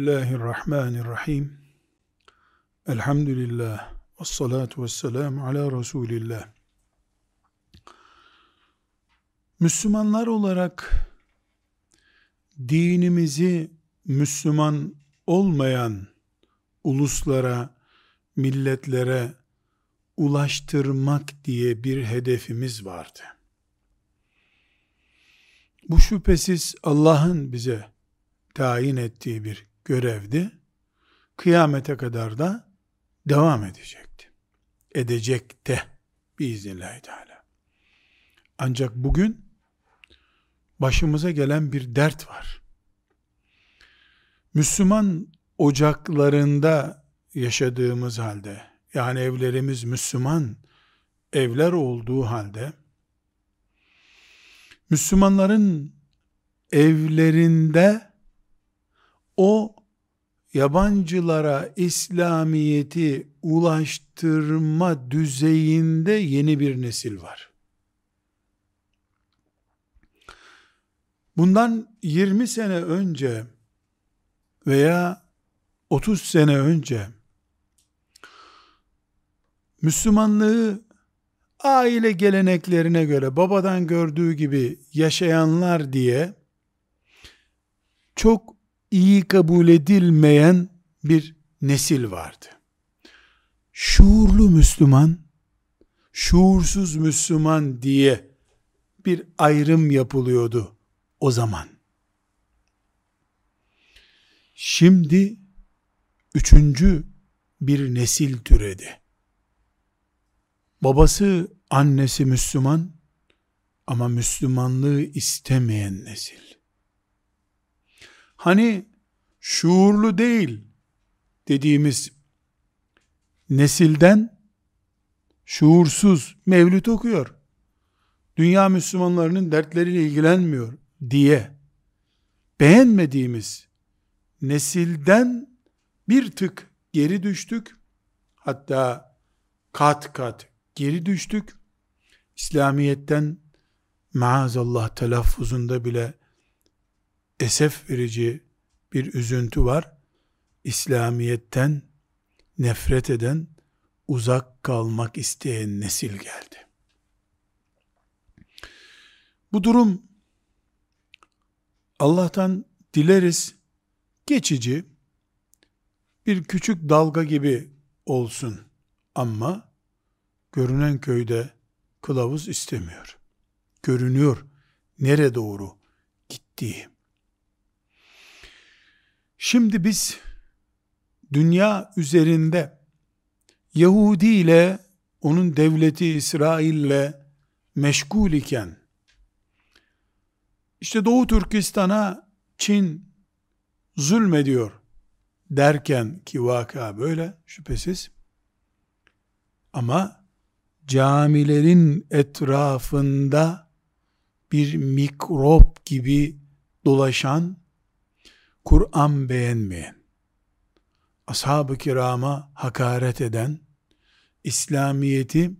Bismillahirrahmanirrahim. Elhamdülillah. Ve salatu ve selamu ala Resulillah. Müslümanlar olarak dinimizi Müslüman olmayan uluslara, milletlere ulaştırmak diye bir hedefimiz vardı. Bu şüphesiz Allah'ın bize tayin ettiği bir görevdi. Kıyamete kadar da devam edecekti. Edecek de biiznillahü teala. Ancak bugün başımıza gelen bir dert var. Müslüman ocaklarında yaşadığımız halde, yani evlerimiz Müslüman evler olduğu halde, Müslümanların evlerinde o yabancılara İslamiyeti ulaştırma düzeyinde yeni bir nesil var. Bundan 20 sene önce veya 30 sene önce Müslümanlığı aile geleneklerine göre babadan gördüğü gibi yaşayanlar diye çok iyi kabul edilmeyen bir nesil vardı. Şuurlu Müslüman, şuursuz Müslüman diye bir ayrım yapılıyordu o zaman. Şimdi üçüncü bir nesil türedi. Babası, annesi Müslüman ama Müslümanlığı istemeyen nesil. Hani şuurlu değil dediğimiz nesilden şuursuz mevlüt okuyor. Dünya Müslümanlarının dertleriyle ilgilenmiyor diye beğenmediğimiz nesilden bir tık geri düştük. Hatta kat kat geri düştük. İslamiyet'ten maazallah telaffuzunda bile esef verici bir üzüntü var. İslamiyet'ten nefret eden, uzak kalmak isteyen nesil geldi. Bu durum Allah'tan dileriz geçici bir küçük dalga gibi olsun ama görünen köyde kılavuz istemiyor. Görünüyor nere doğru gittiği. Şimdi biz dünya üzerinde Yahudi ile onun devleti İsrail ile meşgul iken işte Doğu Türkistan'a Çin zulmediyor derken ki vaka böyle şüphesiz. Ama camilerin etrafında bir mikrop gibi dolaşan Kur'an beğenmeyen, ashab-ı kirama hakaret eden, İslamiyet'i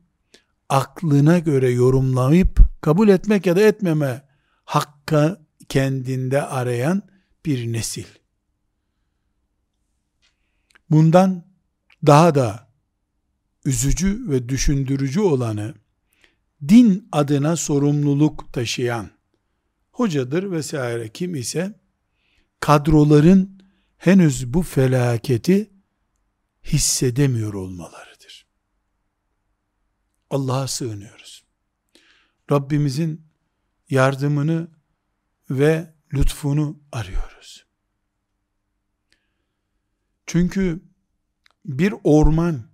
aklına göre yorumlayıp kabul etmek ya da etmeme hakkı kendinde arayan bir nesil. Bundan daha da üzücü ve düşündürücü olanı din adına sorumluluk taşıyan hocadır vesaire kim ise kadroların henüz bu felaketi hissedemiyor olmalarıdır. Allah'a sığınıyoruz. Rabbimizin yardımını ve lütfunu arıyoruz. Çünkü bir orman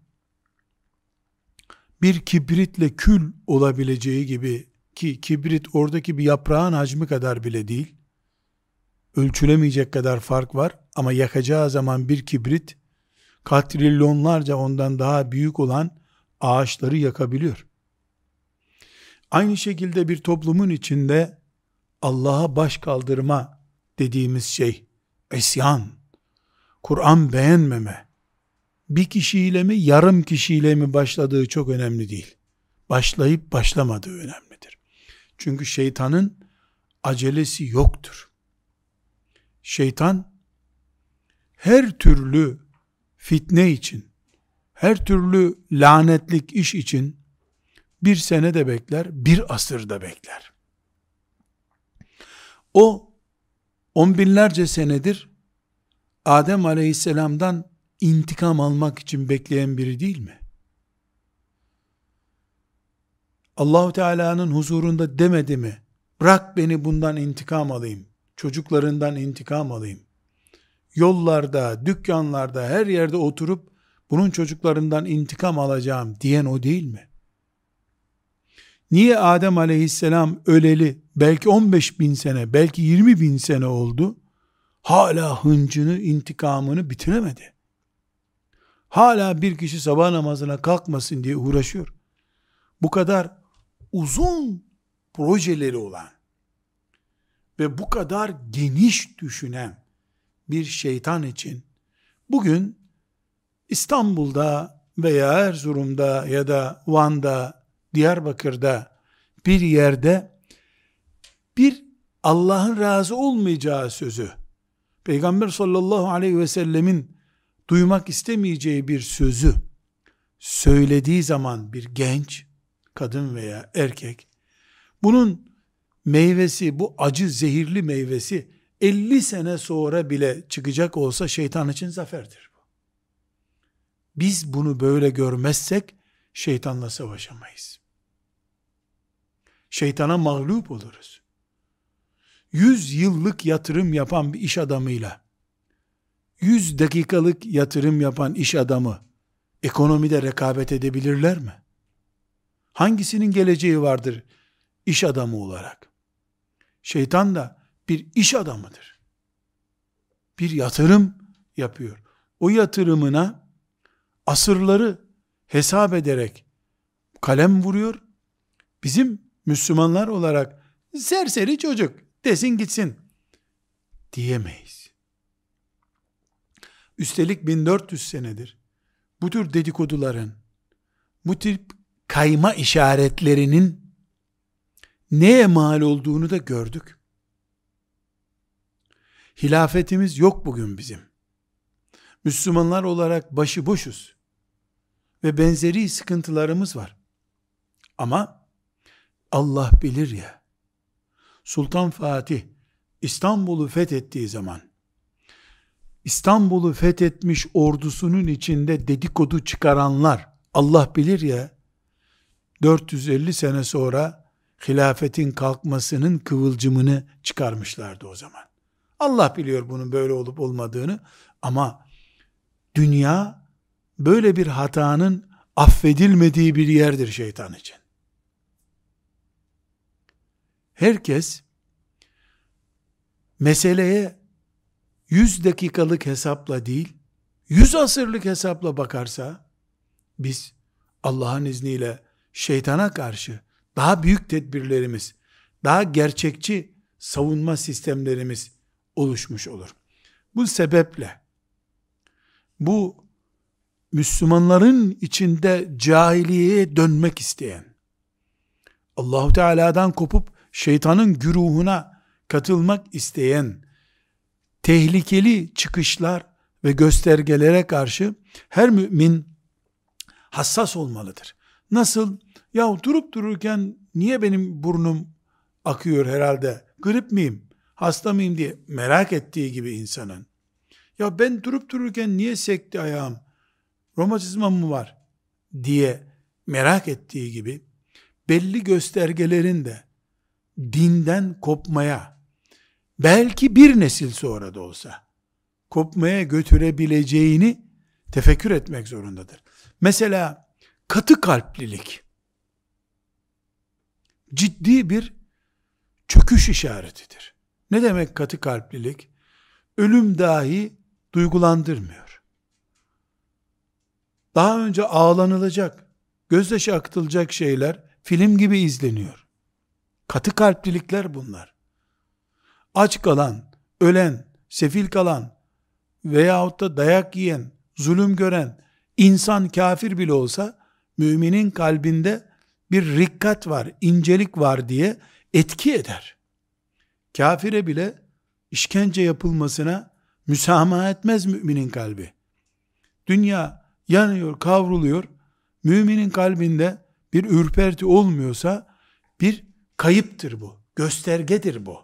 bir kibritle kül olabileceği gibi ki kibrit oradaki bir yaprağın hacmi kadar bile değil ölçülemeyecek kadar fark var ama yakacağı zaman bir kibrit katrilyonlarca ondan daha büyük olan ağaçları yakabiliyor. Aynı şekilde bir toplumun içinde Allah'a baş kaldırma dediğimiz şey, isyan, Kur'an beğenmeme, bir kişiyle mi yarım kişiyle mi başladığı çok önemli değil. Başlayıp başlamadığı önemlidir. Çünkü şeytanın acelesi yoktur. Şeytan her türlü fitne için, her türlü lanetlik iş için bir sene de bekler, bir asır da bekler. O on binlerce senedir Adem aleyhisselamdan intikam almak için bekleyen biri değil mi? Allahu Teala'nın huzurunda demedi mi? Bırak beni bundan intikam alayım. Çocuklarından intikam alayım. Yollarda, dükkanlarda, her yerde oturup bunun çocuklarından intikam alacağım diyen o değil mi? Niye Adem aleyhisselam öleli belki 15 bin sene, belki 20 bin sene oldu? Hala hıncını, intikamını bitiremedi. Hala bir kişi sabah namazına kalkmasın diye uğraşıyor. Bu kadar uzun projeleri olan ve bu kadar geniş düşünen bir şeytan için bugün İstanbul'da veya Erzurum'da ya da Van'da, Diyarbakır'da bir yerde bir Allah'ın razı olmayacağı sözü, Peygamber sallallahu aleyhi ve sellemin duymak istemeyeceği bir sözü söylediği zaman bir genç, kadın veya erkek, bunun meyvesi, bu acı zehirli meyvesi 50 sene sonra bile çıkacak olsa şeytan için zaferdir bu. Biz bunu böyle görmezsek şeytanla savaşamayız. Şeytana mağlup oluruz. 100 yıllık yatırım yapan bir iş adamıyla 100 dakikalık yatırım yapan iş adamı ekonomide rekabet edebilirler mi? Hangisinin geleceği vardır iş adamı olarak? Şeytan da bir iş adamıdır. Bir yatırım yapıyor. O yatırımına asırları hesap ederek kalem vuruyor. Bizim Müslümanlar olarak serseri çocuk desin gitsin diyemeyiz. Üstelik 1400 senedir bu tür dedikoduların, bu tip kayma işaretlerinin neye mal olduğunu da gördük. Hilafetimiz yok bugün bizim. Müslümanlar olarak başıboşuz. Ve benzeri sıkıntılarımız var. Ama Allah bilir ya, Sultan Fatih İstanbul'u fethettiği zaman, İstanbul'u fethetmiş ordusunun içinde dedikodu çıkaranlar, Allah bilir ya, 450 sene sonra hilafetin kalkmasının kıvılcımını çıkarmışlardı o zaman. Allah biliyor bunun böyle olup olmadığını ama dünya böyle bir hatanın affedilmediği bir yerdir şeytan için. Herkes meseleye 100 dakikalık hesapla değil, 100 asırlık hesapla bakarsa biz Allah'ın izniyle şeytana karşı daha büyük tedbirlerimiz, daha gerçekçi savunma sistemlerimiz oluşmuş olur. Bu sebeple bu Müslümanların içinde cahiliyeye dönmek isteyen, Allahu Teala'dan kopup şeytanın güruhuna katılmak isteyen tehlikeli çıkışlar ve göstergelere karşı her mümin hassas olmalıdır. Nasıl? Ya durup dururken niye benim burnum akıyor herhalde? Grip miyim? Hasta mıyım diye merak ettiği gibi insanın. Ya ben durup dururken niye sekti ayağım? Romatizma mı var? diye merak ettiği gibi belli göstergelerin de dinden kopmaya belki bir nesil sonra da olsa kopmaya götürebileceğini tefekkür etmek zorundadır. Mesela katı kalplilik ciddi bir çöküş işaretidir. Ne demek katı kalplilik? Ölüm dahi duygulandırmıyor. Daha önce ağlanılacak, gözyaşı akıtılacak şeyler film gibi izleniyor. Katı kalplilikler bunlar. Aç kalan, ölen, sefil kalan veyahut da dayak yiyen, zulüm gören insan kafir bile olsa müminin kalbinde bir rikkat var, incelik var diye etki eder. Kafire bile işkence yapılmasına Müsamaha etmez müminin kalbi. Dünya yanıyor, kavruluyor. Müminin kalbinde bir ürperti olmuyorsa bir kayıptır bu. Göstergedir bu.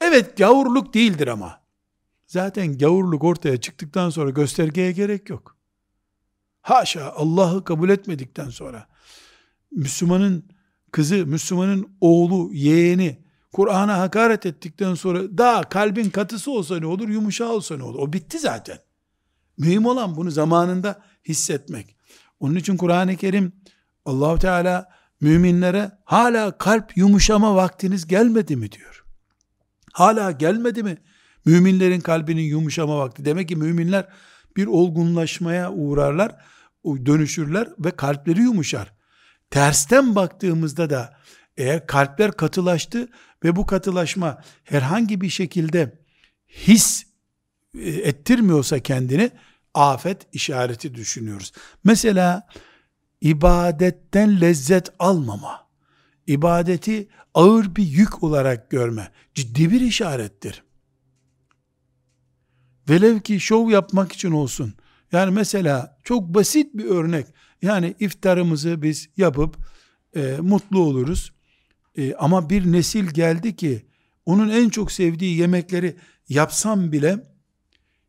Evet gavurluk değildir ama. Zaten gavurluk ortaya çıktıktan sonra göstergeye gerek yok. Haşa Allah'ı kabul etmedikten sonra Müslümanın kızı, Müslümanın oğlu, yeğeni Kur'an'a hakaret ettikten sonra daha kalbin katısı olsa ne olur, yumuşağı olsa ne olur? O bitti zaten. Mühim olan bunu zamanında hissetmek. Onun için Kur'an-ı Kerim Allahu Teala müminlere hala kalp yumuşama vaktiniz gelmedi mi diyor. Hala gelmedi mi? Müminlerin kalbinin yumuşama vakti. Demek ki müminler bir olgunlaşmaya uğrarlar, dönüşürler ve kalpleri yumuşar. Tersten baktığımızda da eğer kalpler katılaştı ve bu katılaşma herhangi bir şekilde his e, ettirmiyorsa kendini afet işareti düşünüyoruz. Mesela ibadetten lezzet almama, ibadeti ağır bir yük olarak görme ciddi bir işarettir. Velev ki şov yapmak için olsun. Yani mesela çok basit bir örnek. Yani iftarımızı biz yapıp e, mutlu oluruz. E, ama bir nesil geldi ki onun en çok sevdiği yemekleri yapsam bile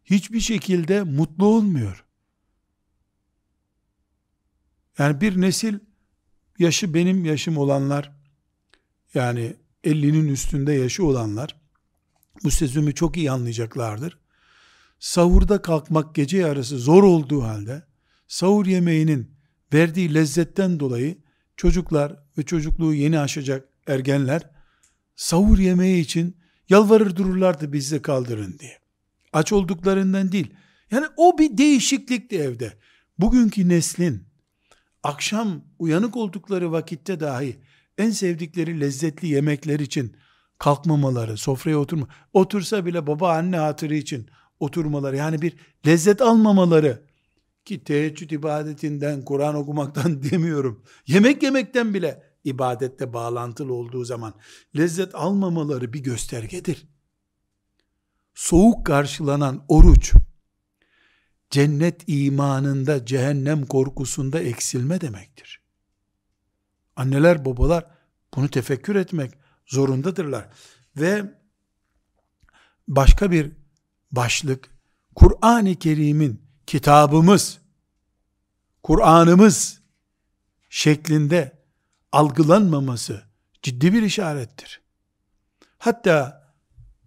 hiçbir şekilde mutlu olmuyor. Yani bir nesil yaşı benim yaşım olanlar yani 50'nin üstünde yaşı olanlar bu sözümü çok iyi anlayacaklardır. Sahurda kalkmak gece yarısı zor olduğu halde sahur yemeğinin verdiği lezzetten dolayı çocuklar ve çocukluğu yeni aşacak ergenler sahur yemeği için yalvarır dururlardı bizi kaldırın diye. Aç olduklarından değil. Yani o bir değişiklikti evde. Bugünkü neslin akşam uyanık oldukları vakitte dahi en sevdikleri lezzetli yemekler için kalkmamaları, sofraya oturma, otursa bile baba anne hatırı için oturmaları, yani bir lezzet almamaları, ki teheccüd ibadetinden, Kur'an okumaktan demiyorum, yemek yemekten bile ibadette bağlantılı olduğu zaman lezzet almamaları bir göstergedir. Soğuk karşılanan oruç, cennet imanında, cehennem korkusunda eksilme demektir. Anneler, babalar bunu tefekkür etmek zorundadırlar. Ve başka bir başlık, Kur'an-ı Kerim'in kitabımız, Kur'an'ımız şeklinde algılanmaması ciddi bir işarettir. Hatta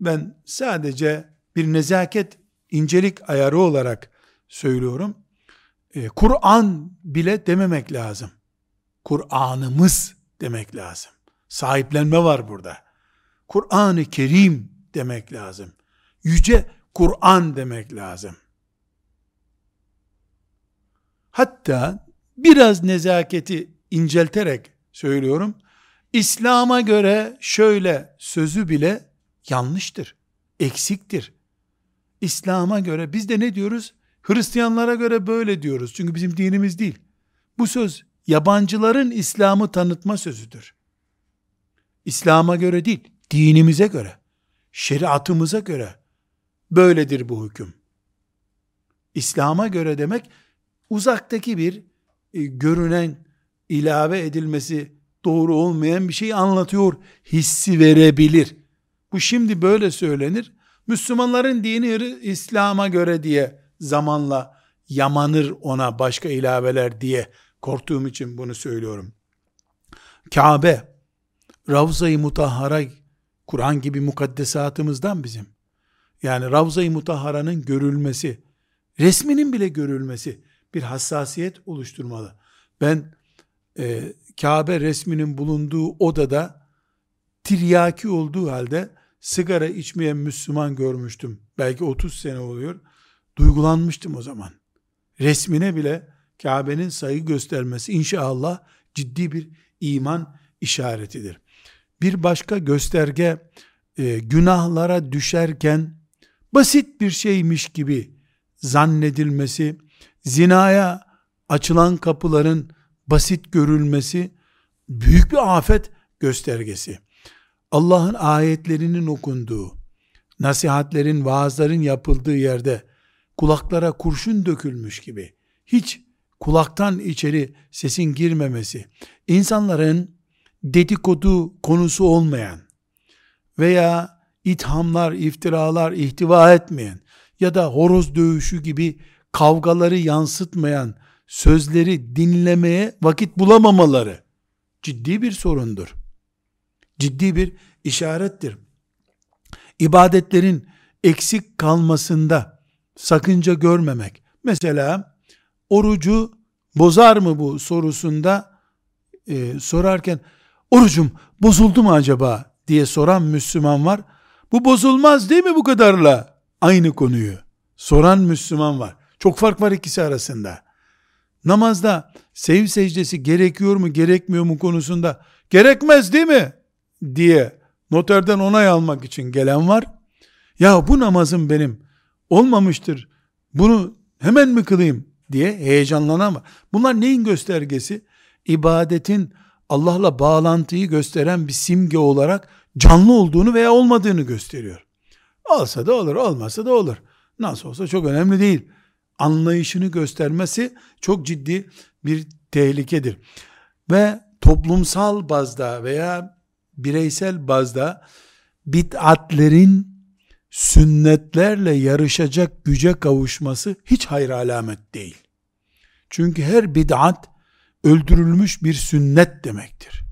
ben sadece bir nezaket incelik ayarı olarak söylüyorum. E, Kur'an bile dememek lazım. Kur'an'ımız demek lazım. Sahiplenme var burada. Kur'an-ı Kerim demek lazım. Yüce Kur'an demek lazım. Hatta biraz nezaketi incelterek söylüyorum. İslam'a göre şöyle sözü bile yanlıştır. Eksiktir. İslam'a göre biz de ne diyoruz? Hristiyanlara göre böyle diyoruz. Çünkü bizim dinimiz değil. Bu söz yabancıların İslam'ı tanıtma sözüdür. İslam'a göre değil, dinimize göre, şeriatımıza göre böyledir bu hüküm. İslam'a göre demek uzaktaki bir e, görünen ilave edilmesi doğru olmayan bir şey anlatıyor hissi verebilir. Bu şimdi böyle söylenir. Müslümanların dini İslam'a göre diye zamanla yamanır ona başka ilaveler diye korktuğum için bunu söylüyorum. Kabe, Ravza-i Mutahhara, Kur'an gibi mukaddesatımızdan bizim. Yani Ravza-i Mutahhara'nın görülmesi, resminin bile görülmesi bir hassasiyet oluşturmalı. Ben e, Kabe resminin bulunduğu odada tiryaki olduğu halde sigara içmeyen Müslüman görmüştüm. Belki 30 sene oluyor. Duygulanmıştım o zaman. Resmine bile Kabe'nin saygı göstermesi inşallah ciddi bir iman işaretidir. Bir başka gösterge e, günahlara düşerken basit bir şeymiş gibi zannedilmesi, zinaya açılan kapıların basit görülmesi büyük bir afet göstergesi. Allah'ın ayetlerinin okunduğu, nasihatlerin, vaazların yapıldığı yerde kulaklara kurşun dökülmüş gibi hiç kulaktan içeri sesin girmemesi, insanların dedikodu konusu olmayan veya ithamlar, iftiralar ihtiva etmeyen ya da horoz dövüşü gibi kavgaları yansıtmayan sözleri dinlemeye vakit bulamamaları ciddi bir sorundur. Ciddi bir işarettir. İbadetlerin eksik kalmasında sakınca görmemek. Mesela orucu bozar mı bu sorusunda e, sorarken orucum bozuldu mu acaba diye soran Müslüman var. Bu bozulmaz değil mi bu kadarla? Aynı konuyu soran Müslüman var. Çok fark var ikisi arasında. Namazda sev secdesi gerekiyor mu gerekmiyor mu konusunda gerekmez değil mi diye noterden onay almak için gelen var. Ya bu namazım benim olmamıştır. Bunu hemen mi kılayım diye heyecanlanan var. Bunlar neyin göstergesi? İbadetin Allah'la bağlantıyı gösteren bir simge olarak canlı olduğunu veya olmadığını gösteriyor. Olsa da olur, olmasa da olur. Nasıl olsa çok önemli değil. Anlayışını göstermesi çok ciddi bir tehlikedir. Ve toplumsal bazda veya bireysel bazda bid'atlerin sünnetlerle yarışacak güce kavuşması hiç hayır alamet değil. Çünkü her bid'at öldürülmüş bir sünnet demektir.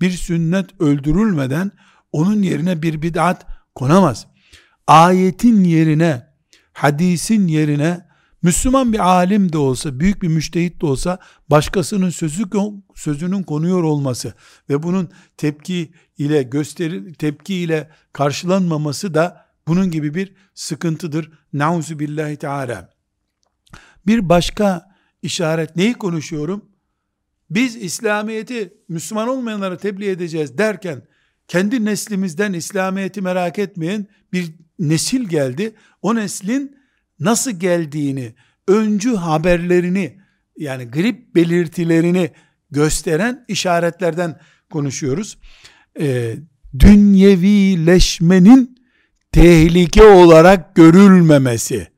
Bir sünnet öldürülmeden onun yerine bir bid'at konamaz. Ayetin yerine, hadisin yerine Müslüman bir alim de olsa, büyük bir müştehit de olsa başkasının sözü sözünün konuyor olması ve bunun tepki ile gösteri tepki ile karşılanmaması da bunun gibi bir sıkıntıdır. Nauzu billahi teala. Bir başka işaret neyi konuşuyorum? Biz İslamiyeti Müslüman olmayanlara tebliğ edeceğiz derken kendi neslimizden İslamiyeti merak etmeyen bir nesil geldi. O neslin nasıl geldiğini, öncü haberlerini yani grip belirtilerini gösteren işaretlerden konuşuyoruz. Ee, dünyevileşmenin tehlike olarak görülmemesi.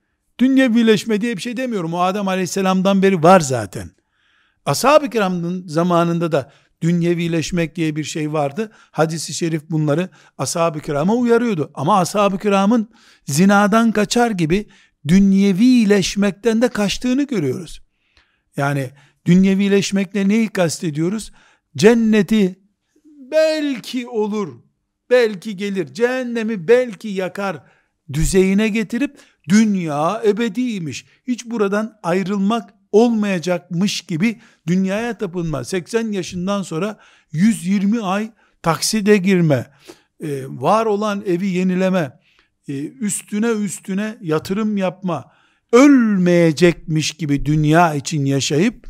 Dünyevileşme diye bir şey demiyorum. O Adem Aleyhisselam'dan beri var zaten. Ashab-ı kiramın zamanında da dünyevileşmek diye bir şey vardı. Hadis-i şerif bunları ashab-ı kirama uyarıyordu. Ama ashab-ı kiramın zinadan kaçar gibi dünyevileşmekten de kaçtığını görüyoruz. Yani dünyevileşmekle neyi kastediyoruz? Cenneti belki olur, belki gelir, cehennemi belki yakar düzeyine getirip dünya ebediymiş. Hiç buradan ayrılmak olmayacakmış gibi dünyaya tapınma. 80 yaşından sonra 120 ay takside girme, e, var olan evi yenileme, üstüne üstüne yatırım yapma, ölmeyecekmiş gibi dünya için yaşayıp,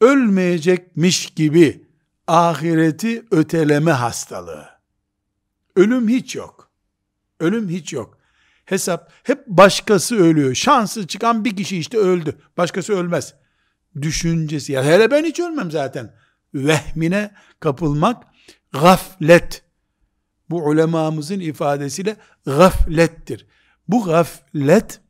ölmeyecekmiş gibi ahireti öteleme hastalığı. Ölüm hiç yok. Ölüm hiç yok. Hesap hep başkası ölüyor. Şansı çıkan bir kişi işte öldü. Başkası ölmez. Düşüncesi ya hele ben hiç ölmem zaten. Vehmine kapılmak gaflet. Bu ulemamızın ifadesiyle gaflettir. Bu gaflet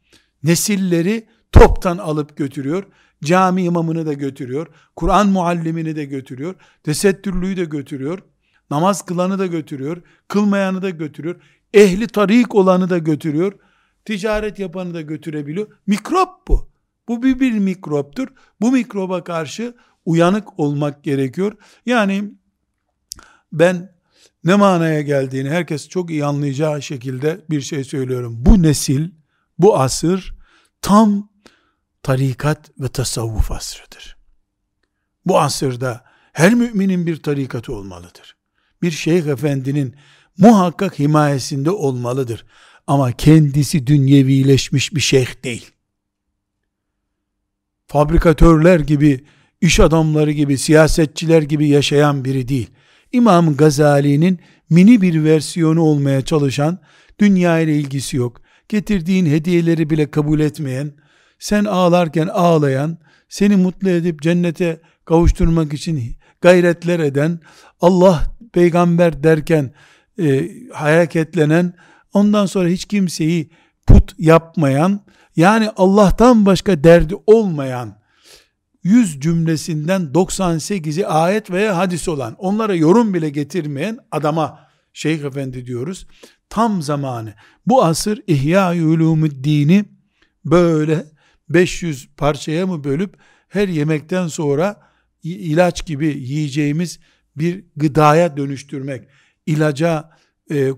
nesilleri toptan alıp götürüyor. Cami imamını da götürüyor. Kur'an muallimini de götürüyor. Tesettürlüyü de götürüyor. Namaz kılanı da götürüyor. Kılmayanı da götürüyor. Ehli tarik olanı da götürüyor. Ticaret yapanı da götürebiliyor. Mikrop bu. Bu bir, bir mikroptur. Bu mikroba karşı uyanık olmak gerekiyor. Yani ben ne manaya geldiğini herkes çok iyi anlayacağı şekilde bir şey söylüyorum. Bu nesil, bu asır tam tarikat ve tasavvuf asrıdır. Bu asırda her müminin bir tarikatı olmalıdır. Bir şeyh efendinin muhakkak himayesinde olmalıdır. Ama kendisi dünyevileşmiş bir şeyh değil. Fabrikatörler gibi, iş adamları gibi, siyasetçiler gibi yaşayan biri değil. İmam Gazali'nin mini bir versiyonu olmaya çalışan, dünya ile ilgisi yok, getirdiğin hediyeleri bile kabul etmeyen, sen ağlarken ağlayan, seni mutlu edip cennete kavuşturmak için gayretler eden, Allah peygamber derken e, hareketlenen, ondan sonra hiç kimseyi put yapmayan, yani Allah'tan başka derdi olmayan 100 cümlesinden 98'i ayet veya hadis olan, onlara yorum bile getirmeyen adama Şeyh Efendi diyoruz. Tam zamanı. Bu asır İhya-i dini böyle 500 parçaya mı bölüp her yemekten sonra ilaç gibi yiyeceğimiz bir gıdaya dönüştürmek, ilaca, e, e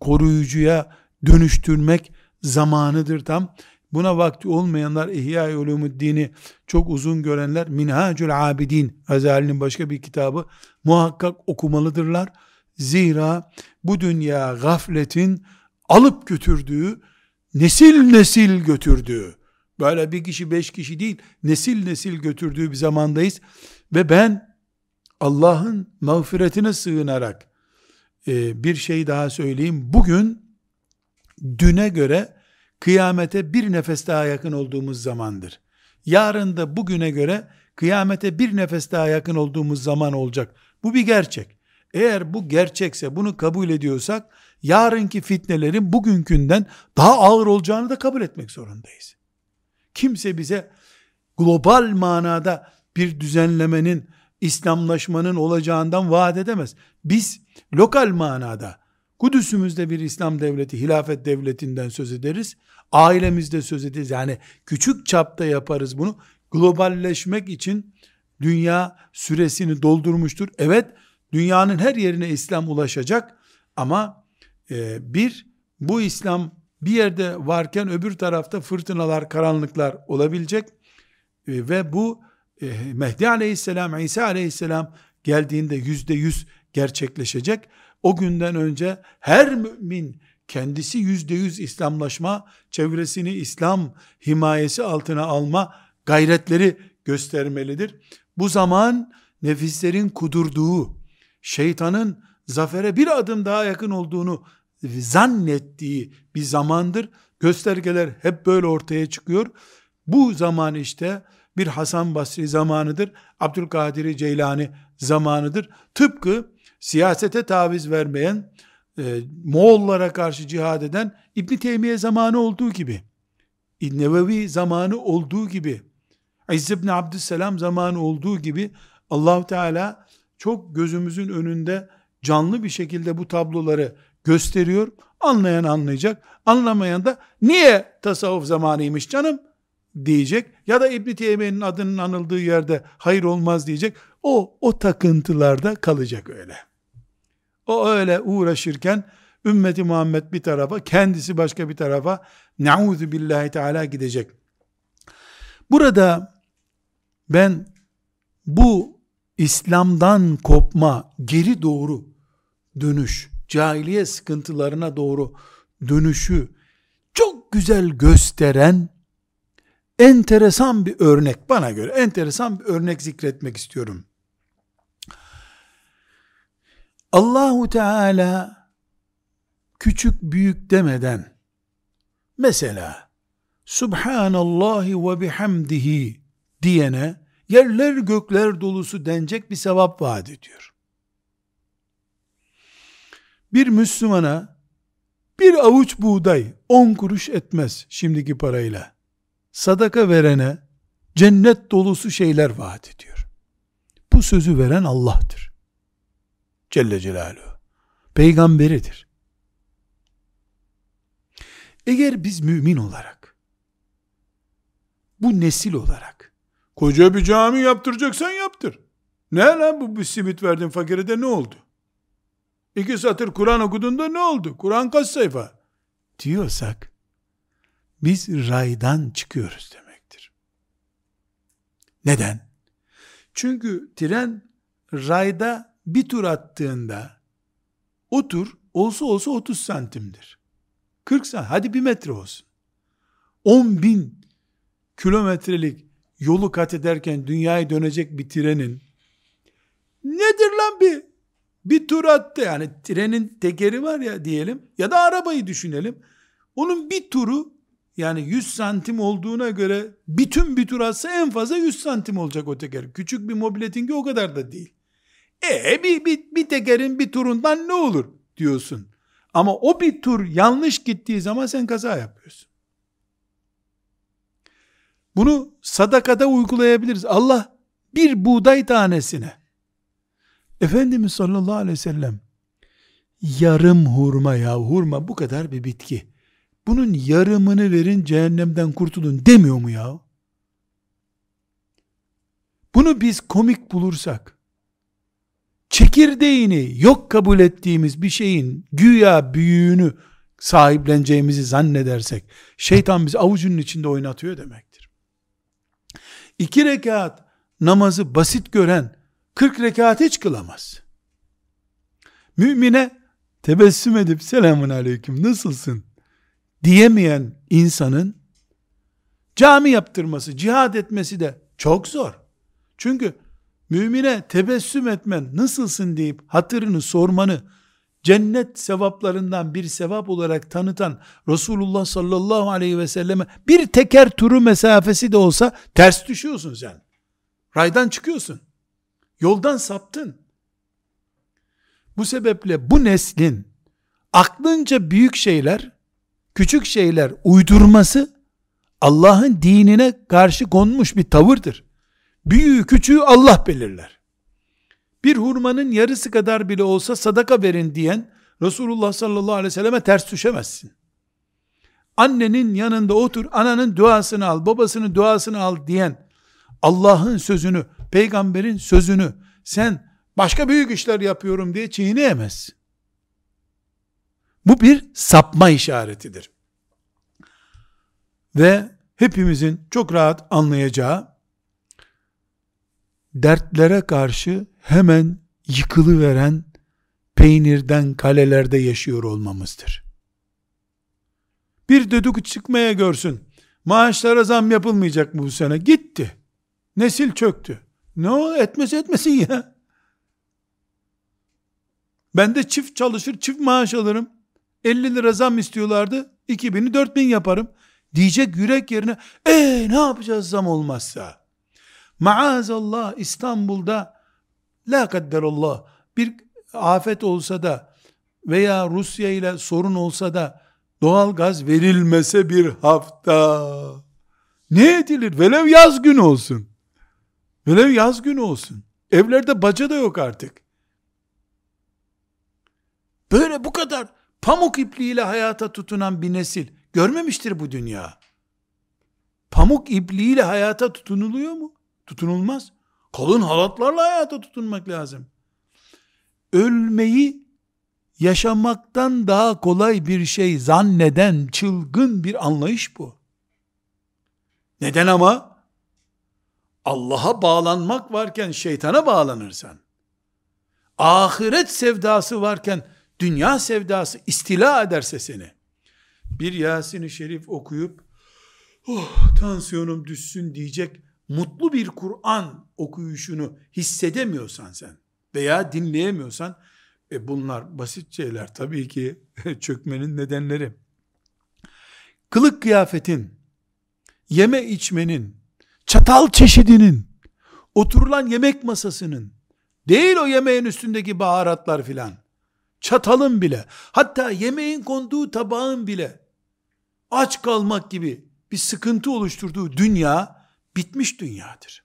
koruyucuya dönüştürmek zamanıdır tam. Buna vakti olmayanlar İhya-i dini çok uzun görenler Minhacül Abidin Gazali'nin başka bir kitabı muhakkak okumalıdırlar. Zira bu dünya gafletin alıp götürdüğü, nesil nesil götürdüğü, böyle bir kişi beş kişi değil, nesil nesil götürdüğü bir zamandayız. Ve ben Allah'ın mağfiretine sığınarak e, bir şey daha söyleyeyim. Bugün düne göre kıyamete bir nefes daha yakın olduğumuz zamandır. Yarın da bugüne göre kıyamete bir nefes daha yakın olduğumuz zaman olacak. Bu bir gerçek. Eğer bu gerçekse bunu kabul ediyorsak yarınki fitnelerin bugünkünden daha ağır olacağını da kabul etmek zorundayız. Kimse bize global manada bir düzenlemenin, İslamlaşmanın olacağından vaat edemez. Biz lokal manada Kudüs'ümüzde bir İslam devleti, hilafet devletinden söz ederiz. Ailemizde söz ederiz. Yani küçük çapta yaparız bunu. Globalleşmek için dünya süresini doldurmuştur. Evet, dünyanın her yerine İslam ulaşacak ama e, bir, bu İslam bir yerde varken öbür tarafta fırtınalar, karanlıklar olabilecek e, ve bu e, Mehdi aleyhisselam, İsa aleyhisselam geldiğinde yüzde yüz gerçekleşecek. O günden önce her mümin kendisi yüzde yüz İslamlaşma, çevresini İslam himayesi altına alma gayretleri göstermelidir. Bu zaman nefislerin kudurduğu, şeytanın zafere bir adım daha yakın olduğunu zannettiği bir zamandır. Göstergeler hep böyle ortaya çıkıyor. Bu zaman işte bir Hasan Basri zamanıdır. Abdülkadir Ceylani zamanıdır. Tıpkı siyasete taviz vermeyen, e, Moğollara karşı cihad eden İbn Teymiye zamanı olduğu gibi, Nevevi zamanı olduğu gibi, İzz ibn Abdüsselam zamanı olduğu gibi allah Teala çok gözümüzün önünde canlı bir şekilde bu tabloları gösteriyor. Anlayan anlayacak, anlamayan da niye tasavvuf zamanıymış canım diyecek ya da İbn Teymiye'nin adının anıldığı yerde hayır olmaz diyecek. O o takıntılarda kalacak öyle. O öyle uğraşırken ümmeti Muhammed bir tarafa, kendisi başka bir tarafa nauzu billahi teala gidecek. Burada ben bu İslam'dan kopma, geri doğru dönüş, cahiliye sıkıntılarına doğru dönüşü çok güzel gösteren enteresan bir örnek bana göre enteresan bir örnek zikretmek istiyorum. Allahu Teala küçük büyük demeden mesela Subhanallahi ve bihamdihi diyene yerler gökler dolusu denecek bir sevap vaat ediyor. Bir Müslümana bir avuç buğday on kuruş etmez şimdiki parayla. Sadaka verene cennet dolusu şeyler vaat ediyor. Bu sözü veren Allah'tır. Celle Celaluhu. Peygamberidir. Eğer biz mümin olarak, bu nesil olarak, koca bir cami yaptıracaksan yaptır. Ne lan bu bir simit verdin fakire de ne oldu? İki satır Kur'an okudun da ne oldu? Kur'an kaç sayfa? Diyorsak, biz raydan çıkıyoruz demektir. Neden? Çünkü tren rayda bir tur attığında o tur olsa olsa 30 santimdir. 40 santim, hadi bir metre olsun. 10 bin kilometrelik yolu kat ederken dünyayı dönecek bir trenin nedir lan bir bir tur attı yani trenin tekeri var ya diyelim ya da arabayı düşünelim. Onun bir turu yani 100 santim olduğuna göre bütün bir tur atsa en fazla 100 santim olacak o teker. Küçük bir mobiletinki o kadar da değil. E bir, bir, bir tekerin bir turundan ne olur diyorsun. Ama o bir tur yanlış gittiği zaman sen kaza yapıyorsun. Bunu sadakada uygulayabiliriz. Allah bir buğday tanesine Efendimiz sallallahu aleyhi ve sellem yarım hurma ya hurma bu kadar bir bitki. Bunun yarımını verin cehennemden kurtulun demiyor mu ya? Bunu biz komik bulursak, çekirdeğini yok kabul ettiğimiz bir şeyin güya büyüğünü sahipleneceğimizi zannedersek, şeytan bizi avucunun içinde oynatıyor demektir. İki rekat namazı basit gören, 40 rekat hiç kılamaz. Mümine tebessüm edip selamun aleyküm nasılsın diyemeyen insanın cami yaptırması, cihad etmesi de çok zor. Çünkü mümine tebessüm etmen, nasılsın deyip hatırını sormanı cennet sevaplarından bir sevap olarak tanıtan Resulullah sallallahu aleyhi ve selleme bir teker turu mesafesi de olsa ters düşüyorsun sen. Raydan çıkıyorsun. Yoldan saptın. Bu sebeple bu neslin aklınca büyük şeyler, küçük şeyler uydurması Allah'ın dinine karşı konmuş bir tavırdır. Büyüğü küçüğü Allah belirler. Bir hurmanın yarısı kadar bile olsa sadaka verin diyen Resulullah sallallahu aleyhi ve selleme ters düşemezsin. Annenin yanında otur, ananın duasını al, babasının duasını al diyen Allah'ın sözünü, peygamberin sözünü sen başka büyük işler yapıyorum diye çiğneyemez. Bu bir sapma işaretidir. Ve hepimizin çok rahat anlayacağı dertlere karşı hemen yıkılıveren peynirden kalelerde yaşıyor olmamızdır. Bir düdük çıkmaya görsün. Maaşlara zam yapılmayacak mı bu sene? Gitti. Nesil çöktü. Ne o etmesi etmesin ya. Ben de çift çalışır, çift maaş alırım. 50 lira zam istiyorlardı. 2000'i 4000 yaparım. Diyecek yürek yerine, e ne yapacağız zam olmazsa? Maazallah İstanbul'da la kadderallah bir afet olsa da veya Rusya ile sorun olsa da doğal gaz verilmese bir hafta ne edilir? Velev yaz günü olsun. Velev yaz günü olsun. Evlerde baca da yok artık. Böyle bu kadar pamuk ipliğiyle hayata tutunan bir nesil görmemiştir bu dünya. Pamuk ipliğiyle hayata tutunuluyor mu? Tutunulmaz. Kalın halatlarla hayata tutunmak lazım. Ölmeyi yaşamaktan daha kolay bir şey zanneden çılgın bir anlayış bu. Neden ama? Allah'a bağlanmak varken şeytana bağlanırsan, ahiret sevdası varken dünya sevdası istila ederse seni, bir Yasin-i Şerif okuyup, oh tansiyonum düşsün diyecek mutlu bir Kur'an okuyuşunu hissedemiyorsan sen veya dinleyemiyorsan e bunlar basit şeyler tabii ki çökmenin nedenleri. Kılık kıyafetin, yeme içmenin, çatal çeşidinin, oturulan yemek masasının, değil o yemeğin üstündeki baharatlar filan, çatalın bile, hatta yemeğin konduğu tabağın bile, aç kalmak gibi bir sıkıntı oluşturduğu dünya, bitmiş dünyadır.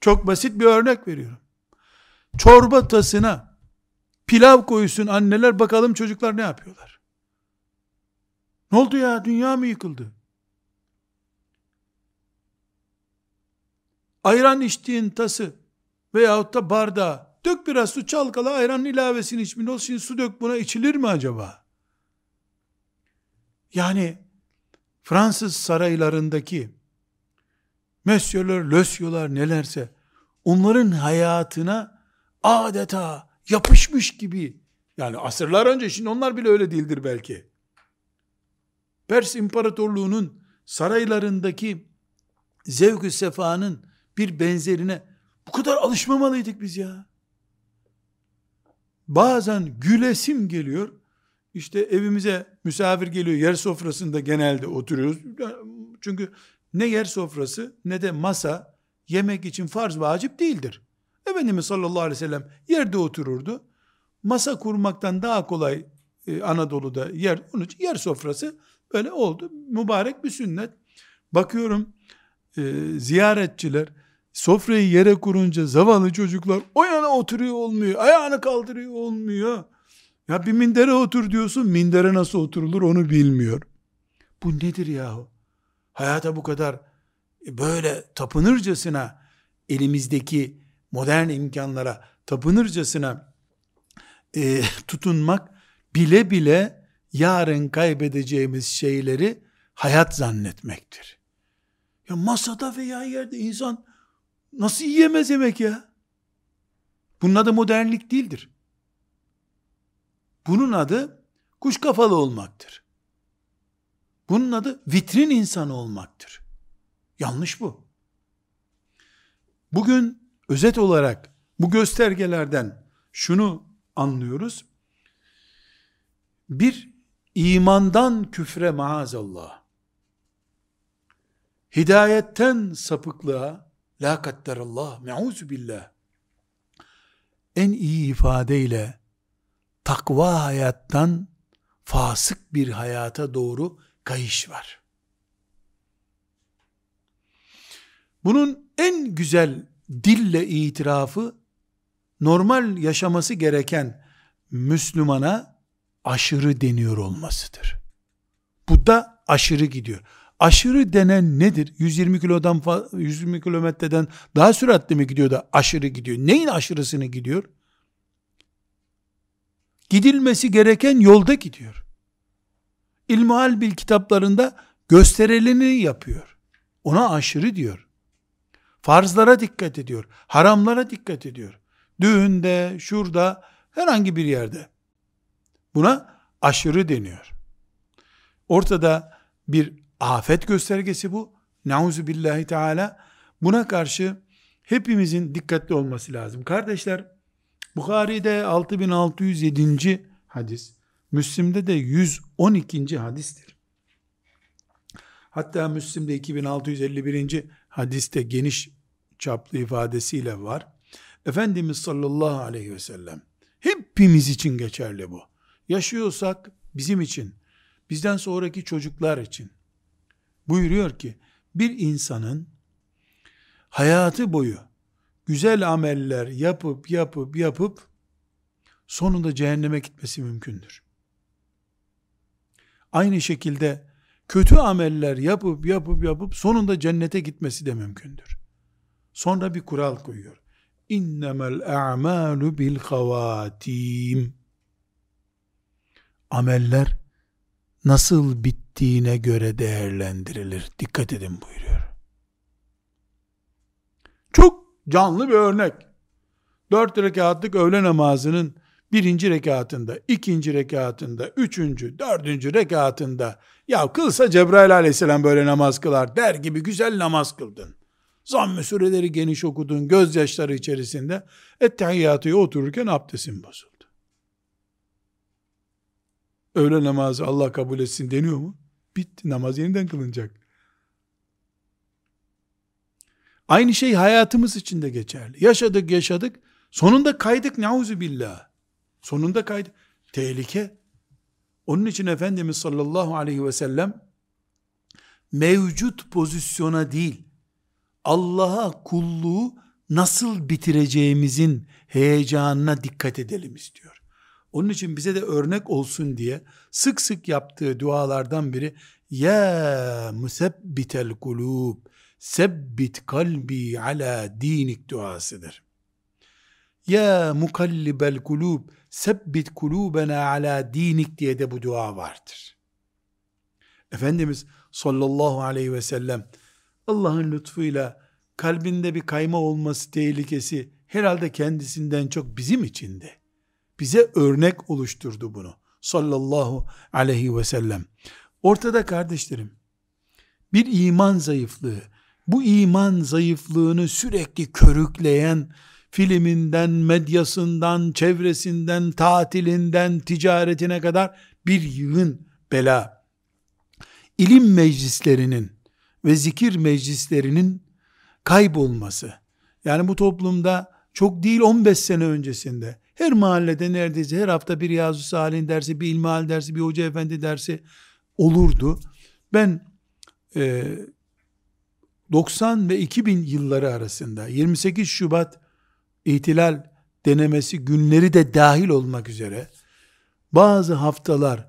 Çok basit bir örnek veriyorum. Çorba tasına pilav koysun anneler bakalım çocuklar ne yapıyorlar. Ne oldu ya dünya mı yıkıldı? Ayran içtiğin tası veyahut da bardağı dök biraz su çalkala ayranın ilavesini iç. Ne olsun su dök buna içilir mi acaba? Yani Fransız saraylarındaki Mösyöler, lösyolar nelerse onların hayatına adeta yapışmış gibi yani asırlar önce şimdi onlar bile öyle değildir belki. Pers İmparatorluğu'nun saraylarındaki zevk-ü sefanın bir benzerine bu kadar alışmamalıydık biz ya. Bazen gülesim geliyor. İşte evimize misafir geliyor. Yer sofrasında genelde oturuyoruz. Çünkü ne yer sofrası ne de masa yemek için farz vacip değildir. Efendimiz sallallahu aleyhi ve sellem yerde otururdu. masa kurmaktan daha kolay e, Anadolu'da yer, onun için yer sofrası böyle oldu. Mübarek bir sünnet. Bakıyorum e, ziyaretçiler sofrayı yere kurunca zavallı çocuklar o yana oturuyor olmuyor, ayağını kaldırıyor olmuyor. Ya bir mindere otur diyorsun, mindere nasıl oturulur onu bilmiyor. Bu nedir yahu? Hayata bu kadar e, böyle tapınırcasına elimizdeki modern imkanlara tapınırcasına e, tutunmak bile bile yarın kaybedeceğimiz şeyleri hayat zannetmektir. Ya masada veya yerde insan nasıl yiyemez yemek ya? Bunun adı modernlik değildir. Bunun adı kuş kafalı olmaktır. Bunun adı vitrin insanı olmaktır. Yanlış bu. Bugün özet olarak bu göstergelerden şunu anlıyoruz. Bir, imandan küfre maazallah. Hidayetten sapıklığa, la kadderallah, me'uzu billah. En iyi ifadeyle takva hayattan fasık bir hayata doğru kayış var. Bunun en güzel dille itirafı normal yaşaması gereken Müslümana aşırı deniyor olmasıdır. Bu da aşırı gidiyor. Aşırı denen nedir? 120 kilodan 120 kilometreden daha süratli mi gidiyor da aşırı gidiyor? Neyin aşırısını gidiyor? Gidilmesi gereken yolda gidiyor. İlmihal bil kitaplarında gösterileni yapıyor. Ona aşırı diyor. Farzlara dikkat ediyor. Haramlara dikkat ediyor. Düğünde, şurada, herhangi bir yerde. Buna aşırı deniyor. Ortada bir afet göstergesi bu. Nauzu billahi teala. Buna karşı hepimizin dikkatli olması lazım. Kardeşler, Bukhari'de 6607. hadis, Müslim'de de 112. hadistir. Hatta Müslim'de 2651. hadiste geniş çaplı ifadesiyle var. Efendimiz sallallahu aleyhi ve sellem hepimiz için geçerli bu. Yaşıyorsak bizim için, bizden sonraki çocuklar için buyuruyor ki bir insanın hayatı boyu güzel ameller yapıp yapıp yapıp sonunda cehenneme gitmesi mümkündür. Aynı şekilde kötü ameller yapıp yapıp yapıp sonunda cennete gitmesi de mümkündür. Sonra bir kural koyuyor. İnnemel a'malu bil havatim. Ameller nasıl bittiğine göre değerlendirilir. Dikkat edin buyuruyor. Çok canlı bir örnek. Dört rekatlık öğle namazının birinci rekatında, ikinci rekatında, üçüncü, dördüncü rekatında ya kılsa Cebrail aleyhisselam böyle namaz kılar der gibi güzel namaz kıldın. Zamm-ı süreleri geniş okudun, gözyaşları içerisinde ettehiyyatıya otururken abdestin bozuldu. Öğle namazı Allah kabul etsin deniyor mu? Bitti, namaz yeniden kılınacak. Aynı şey hayatımız için de geçerli. Yaşadık yaşadık, sonunda kaydık neuzu billah. Sonunda kaydı. Tehlike. Onun için Efendimiz sallallahu aleyhi ve sellem mevcut pozisyona değil, Allah'a kulluğu nasıl bitireceğimizin heyecanına dikkat edelim istiyor. Onun için bize de örnek olsun diye sık sık yaptığı dualardan biri Ya musebbitel kulub sebbit kalbi ala dinik duasıdır. Ya mukallibel kulub sebbit kulubena ala dinik diye de bu dua vardır. Efendimiz sallallahu aleyhi ve sellem Allah'ın lütfuyla kalbinde bir kayma olması tehlikesi herhalde kendisinden çok bizim içinde. Bize örnek oluşturdu bunu. Sallallahu aleyhi ve sellem. Ortada kardeşlerim bir iman zayıflığı, bu iman zayıflığını sürekli körükleyen filminden, medyasından, çevresinden, tatilinden, ticaretine kadar bir yığın bela. İlim meclislerinin ve zikir meclislerinin kaybolması. Yani bu toplumda çok değil 15 sene öncesinde Her mahallede neredeyse her hafta bir Riyazu Salih'in dersi, bir İlmihal dersi, bir Hoca Efendi dersi olurdu. Ben e, 90 ve 2000 yılları arasında 28 Şubat ihtilal denemesi günleri de dahil olmak üzere bazı haftalar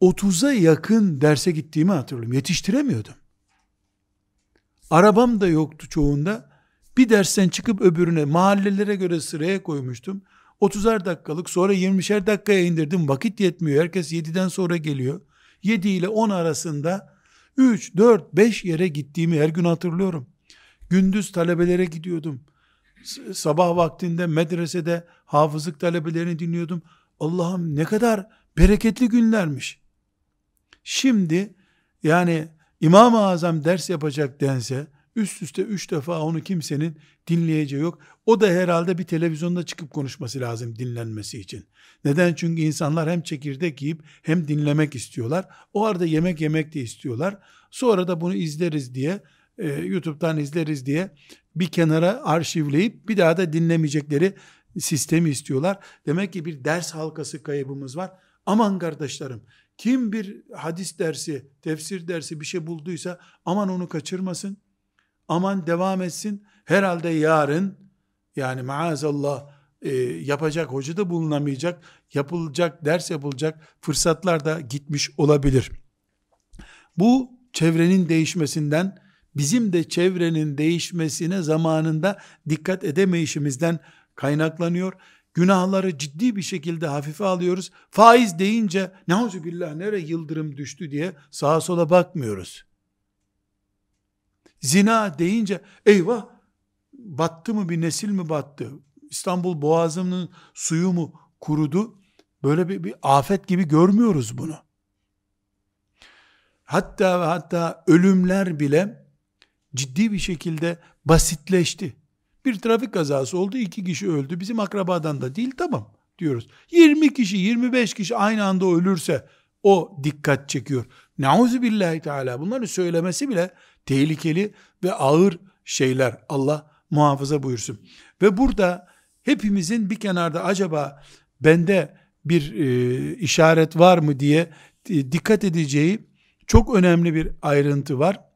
30'a yakın derse gittiğimi hatırlıyorum. Yetiştiremiyordum. Arabam da yoktu çoğunda. Bir dersten çıkıp öbürüne mahallelere göre sıraya koymuştum. 30'ar dakikalık sonra 20'şer dakikaya indirdim. Vakit yetmiyor. Herkes 7'den sonra geliyor. 7 ile 10 arasında 3, 4, 5 yere gittiğimi her gün hatırlıyorum. Gündüz talebelere gidiyordum. Sabah vaktinde medresede hafızlık talebelerini dinliyordum. Allah'ım ne kadar bereketli günlermiş. Şimdi yani İmam-ı Azam ders yapacak dense üst üste üç defa onu kimsenin dinleyeceği yok. O da herhalde bir televizyonda çıkıp konuşması lazım dinlenmesi için. Neden? Çünkü insanlar hem çekirdek yiyip hem dinlemek istiyorlar. O arada yemek yemek de istiyorlar. Sonra da bunu izleriz diye e, YouTube'dan izleriz diye bir kenara arşivleyip bir daha da dinlemeyecekleri sistemi istiyorlar. Demek ki bir ders halkası kaybımız var. Aman kardeşlerim kim bir hadis dersi, tefsir dersi bir şey bulduysa aman onu kaçırmasın. Aman devam etsin. Herhalde yarın yani maazallah e, yapacak hoca da bulunamayacak. Yapılacak, ders yapılacak fırsatlar da gitmiş olabilir. Bu çevrenin değişmesinden bizim de çevrenin değişmesine zamanında dikkat edemeyişimizden kaynaklanıyor. Günahları ciddi bir şekilde hafife alıyoruz. Faiz deyince billah nere yıldırım düştü diye sağa sola bakmıyoruz. Zina deyince eyvah battı mı bir nesil mi battı? İstanbul Boğazı'nın suyu mu kurudu? Böyle bir, bir afet gibi görmüyoruz bunu. Hatta ve hatta ölümler bile ciddi bir şekilde basitleşti. Bir trafik kazası oldu, iki kişi öldü. Bizim akrabadan da değil, tamam diyoruz. 20 kişi, 25 kişi aynı anda ölürse o dikkat çekiyor. Nauzu billahi teala bunları söylemesi bile tehlikeli ve ağır şeyler. Allah muhafaza buyursun. Ve burada hepimizin bir kenarda acaba bende bir e, işaret var mı diye e, dikkat edeceği çok önemli bir ayrıntı var.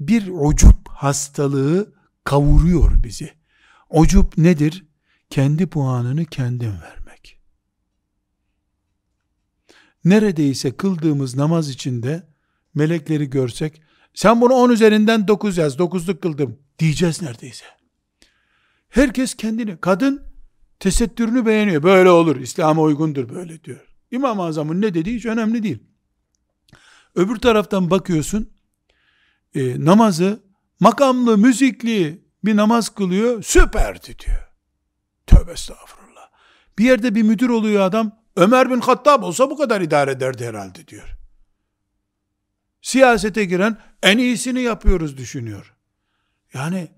Bir ucup hastalığı kavuruyor bizi. Ucup nedir? Kendi puanını kendin vermek. Neredeyse kıldığımız namaz içinde melekleri görsek, sen bunu 10 üzerinden 9 yaz, 9'luk kıldım diyeceğiz neredeyse. Herkes kendini, kadın tesettürünü beğeniyor. Böyle olur, İslam'a uygundur böyle diyor. İmam-ı Azam'ın ne dediği hiç önemli değil. Öbür taraftan bakıyorsun, e, namazı makamlı, müzikli bir namaz kılıyor, süperdi diyor. Tövbe estağfurullah. Bir yerde bir müdür oluyor adam, Ömer bin Hattab olsa bu kadar idare ederdi herhalde diyor. Siyasete giren en iyisini yapıyoruz düşünüyor. Yani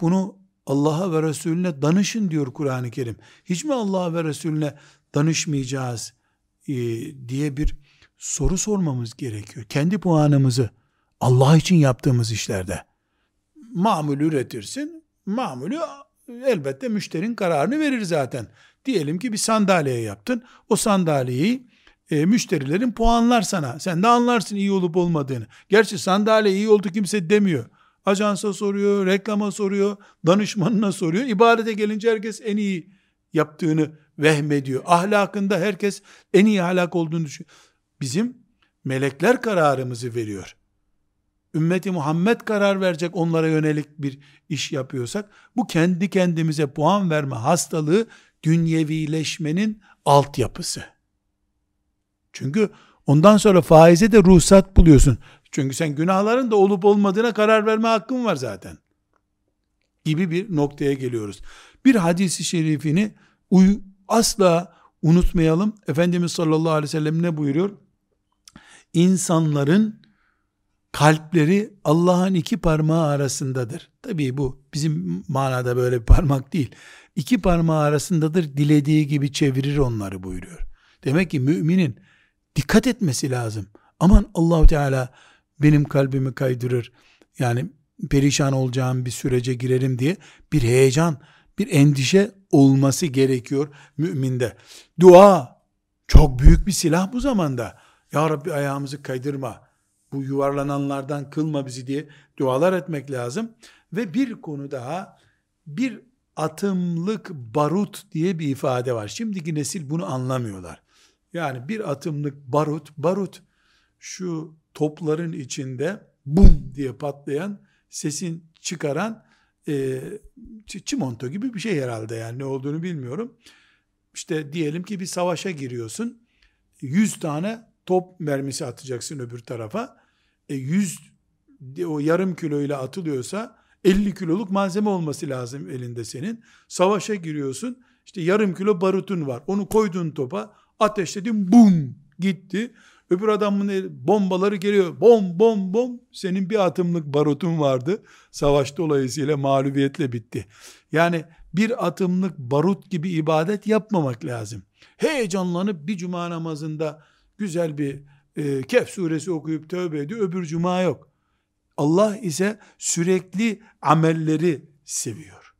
bunu Allah'a ve Resulüne danışın diyor Kur'an-ı Kerim. Hiç mi Allah'a ve Resulüne danışmayacağız e, diye bir soru sormamız gerekiyor. Kendi puanımızı Allah için yaptığımız işlerde mamul üretirsin. Mamulü elbette müşterinin kararını verir zaten. Diyelim ki bir sandalye yaptın. O sandalyeyi e, müşterilerin puanlar sana. Sen de anlarsın iyi olup olmadığını. Gerçi sandalye iyi oldu kimse demiyor. Ajansa soruyor, reklama soruyor, danışmanına soruyor. İbadete gelince herkes en iyi yaptığını vehmediyor. Ahlakında herkes en iyi ahlak olduğunu düşünüyor. Bizim melekler kararımızı veriyor ümmeti Muhammed karar verecek onlara yönelik bir iş yapıyorsak, bu kendi kendimize puan verme hastalığı dünyevileşmenin altyapısı. Çünkü ondan sonra faize de ruhsat buluyorsun. Çünkü sen günahların da olup olmadığına karar verme hakkın var zaten. Gibi bir noktaya geliyoruz. Bir hadisi şerifini uy asla unutmayalım. Efendimiz sallallahu aleyhi ve sellem ne buyuruyor? İnsanların kalpleri Allah'ın iki parmağı arasındadır. Tabii bu bizim manada böyle bir parmak değil. İki parmağı arasındadır dilediği gibi çevirir onları buyuruyor. Demek ki müminin dikkat etmesi lazım. Aman Allahu Teala benim kalbimi kaydırır. Yani perişan olacağım bir sürece girerim diye bir heyecan, bir endişe olması gerekiyor müminde. Dua çok büyük bir silah bu zamanda. Ya Rabbi ayağımızı kaydırma, bu yuvarlananlardan kılma bizi diye dualar etmek lazım. Ve bir konu daha, bir atımlık barut diye bir ifade var. Şimdiki nesil bunu anlamıyorlar. Yani bir atımlık barut, barut şu topların içinde bum diye patlayan, sesin çıkaran e, çimento gibi bir şey herhalde yani ne olduğunu bilmiyorum. İşte diyelim ki bir savaşa giriyorsun. 100 tane top mermisi atacaksın öbür tarafa. E 100 o yarım kiloyla atılıyorsa 50 kiloluk malzeme olması lazım elinde senin. Savaşa giriyorsun. İşte yarım kilo barutun var. Onu koydun topa. Ateşledin bum gitti. Öbür adamın bombaları geliyor. Bom bom bom. Senin bir atımlık barutun vardı. Savaş dolayısıyla mağlubiyetle bitti. Yani bir atımlık barut gibi ibadet yapmamak lazım. Heyecanlanıp bir cuma namazında güzel bir e, Kehf suresi okuyup tövbe ediyor. Öbür cuma yok. Allah ise sürekli amelleri seviyor.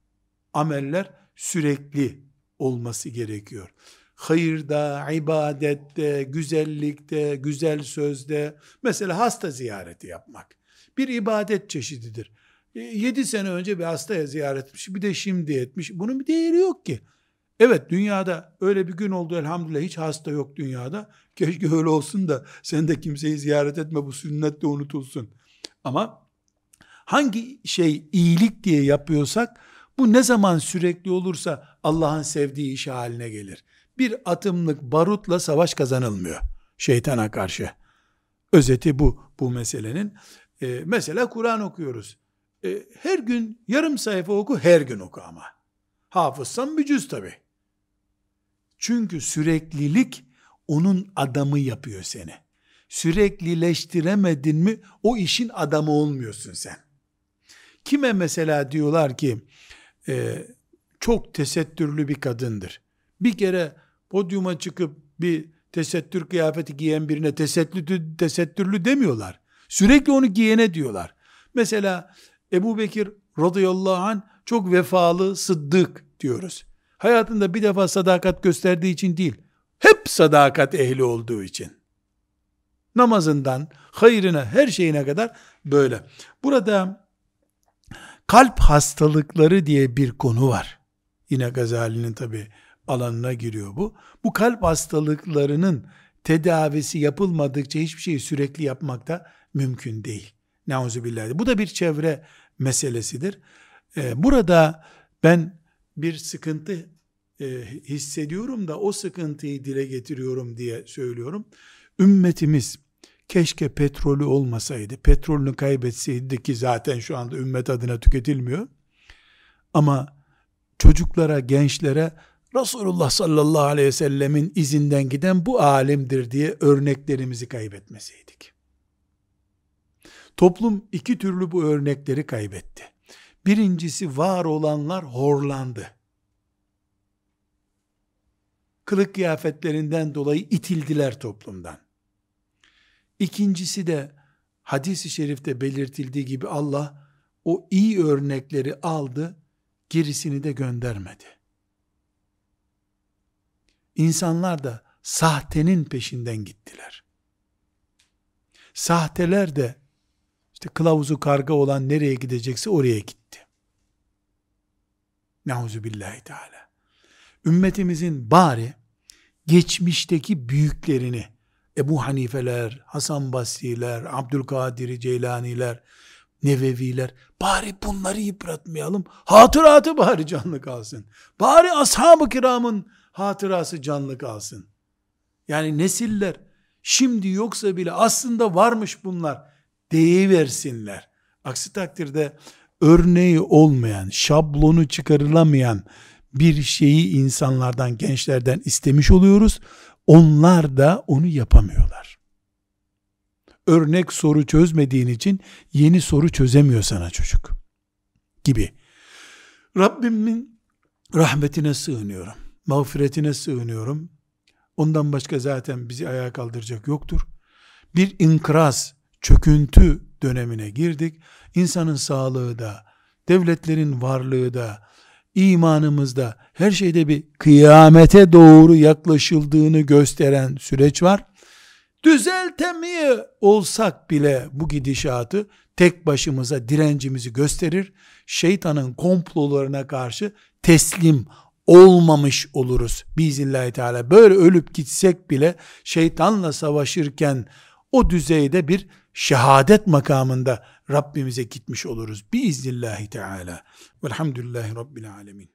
Ameller sürekli olması gerekiyor. Hayırda, ibadette, güzellikte, güzel sözde, mesela hasta ziyareti yapmak bir ibadet çeşididir. E, yedi sene önce bir hastaya ziyaret etmiş, bir de şimdi etmiş. Bunun bir değeri yok ki. Evet dünyada öyle bir gün oldu elhamdülillah hiç hasta yok dünyada. Keşke öyle olsun da sen de kimseyi ziyaret etme bu sünnet de unutulsun. Ama hangi şey iyilik diye yapıyorsak bu ne zaman sürekli olursa Allah'ın sevdiği iş haline gelir. Bir atımlık barutla savaş kazanılmıyor şeytana karşı. Özeti bu bu meselenin. Ee, mesela Kur'an okuyoruz. Ee, her gün yarım sayfa oku, her gün oku ama. Hafızsan bir cüz tabi. Çünkü süreklilik onun adamı yapıyor seni. Süreklileştiremedin mi o işin adamı olmuyorsun sen. Kime mesela diyorlar ki e, çok tesettürlü bir kadındır. Bir kere podyuma çıkıp bir tesettür kıyafeti giyen birine tesettürlü, tesettürlü demiyorlar. Sürekli onu giyene diyorlar. Mesela Ebu Bekir radıyallahu anh çok vefalı, sıddık diyoruz. Hayatında bir defa sadakat gösterdiği için değil, hep sadakat ehli olduğu için. Namazından, hayrına, her şeyine kadar böyle. Burada kalp hastalıkları diye bir konu var. Yine Gazali'nin tabi alanına giriyor bu. Bu kalp hastalıklarının tedavisi yapılmadıkça hiçbir şeyi sürekli yapmak da mümkün değil. Neuzubillah. Bu da bir çevre meselesidir. Ee, burada ben bir sıkıntı e, hissediyorum da o sıkıntıyı dile getiriyorum diye söylüyorum. Ümmetimiz keşke petrolü olmasaydı, petrolünü kaybetseydi ki zaten şu anda ümmet adına tüketilmiyor. Ama çocuklara, gençlere Resulullah sallallahu aleyhi ve sellemin izinden giden bu alimdir diye örneklerimizi kaybetmeseydik. Toplum iki türlü bu örnekleri kaybetti. Birincisi var olanlar horlandı. Kılık kıyafetlerinden dolayı itildiler toplumdan. İkincisi de hadis-i şerifte belirtildiği gibi Allah o iyi örnekleri aldı, gerisini de göndermedi. İnsanlar da sahtenin peşinden gittiler. Sahteler de işte kılavuzu karga olan nereye gidecekse oraya gitti. Nauzu billahi teala. Ümmetimizin bari geçmişteki büyüklerini Ebu Hanifeler, Hasan Basri'ler, Abdülkadir Ceylaniler, Neveviler, bari bunları yıpratmayalım. Hatıratı bari canlı kalsın. Bari ashab-ı kiramın hatırası canlı kalsın. Yani nesiller şimdi yoksa bile aslında varmış bunlar deyiversinler. Aksi takdirde örneği olmayan, şablonu çıkarılamayan bir şeyi insanlardan, gençlerden istemiş oluyoruz. Onlar da onu yapamıyorlar. Örnek soru çözmediğin için yeni soru çözemiyor sana çocuk. Gibi. Rabbimin rahmetine sığınıyorum. Mağfiretine sığınıyorum. Ondan başka zaten bizi ayağa kaldıracak yoktur. Bir inkraz, çöküntü dönemine girdik. İnsanın sağlığı da, devletlerin varlığı da, imanımızda her şeyde bir kıyamete doğru yaklaşıldığını gösteren süreç var. Düzeltemiyor olsak bile bu gidişatı tek başımıza direncimizi gösterir. Şeytanın komplolarına karşı teslim olmamış oluruz. Biiznillahü teala böyle ölüp gitsek bile şeytanla savaşırken o düzeyde bir şehadet makamında Rabbimize gitmiş oluruz. Biiznillahü teala. Velhamdülillahi Rabbil alemin.